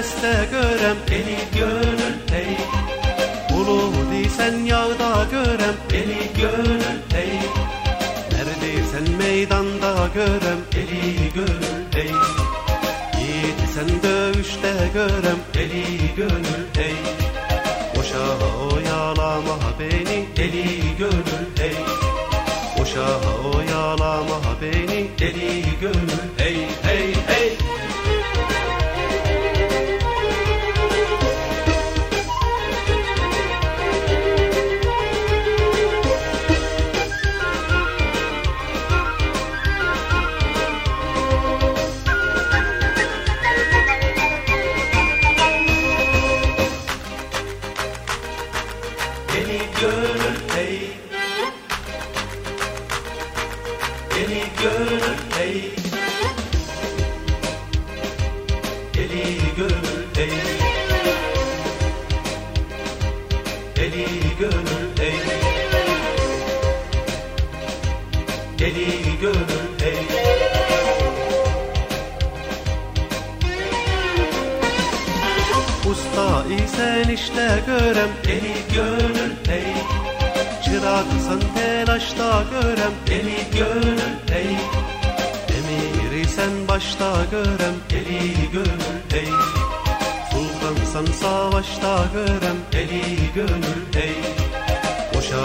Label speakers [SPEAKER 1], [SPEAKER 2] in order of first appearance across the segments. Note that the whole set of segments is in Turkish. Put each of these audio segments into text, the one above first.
[SPEAKER 1] diysen este görem.
[SPEAKER 2] Deli gönül hey
[SPEAKER 1] Ulu diysen yağda görem.
[SPEAKER 2] Deli gönül hey
[SPEAKER 1] Neredeysen meydanda görem.
[SPEAKER 2] Deli gönül hey
[SPEAKER 1] Yiğit sen dövüşte görem.
[SPEAKER 2] Deli gönül hey
[SPEAKER 1] Boşa oyalama beni.
[SPEAKER 2] Deli gönül hey
[SPEAKER 1] Boşa oyalama beni.
[SPEAKER 2] Deli gönül hey hey Hey Deli gönül hey Deli gönül hey Deli gönül hey Deli gönül
[SPEAKER 1] Usta isen işte görem
[SPEAKER 2] Deli gönül hey.
[SPEAKER 1] Çıraksan telaşta görem.
[SPEAKER 2] Deli gönül hey.
[SPEAKER 1] Emir isen başta görem.
[SPEAKER 2] Deli gönül hey.
[SPEAKER 1] Sultansan savaşta görem.
[SPEAKER 2] Deli gönül hey.
[SPEAKER 1] Boşa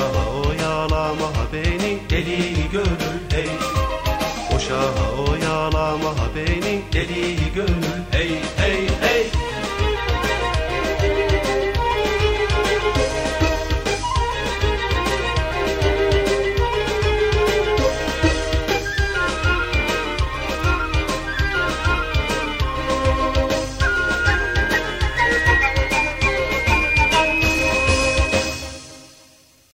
[SPEAKER 1] oyalama beni.
[SPEAKER 2] Deli gönül hey.
[SPEAKER 1] Boşa oyalama beni.
[SPEAKER 2] Deli gönül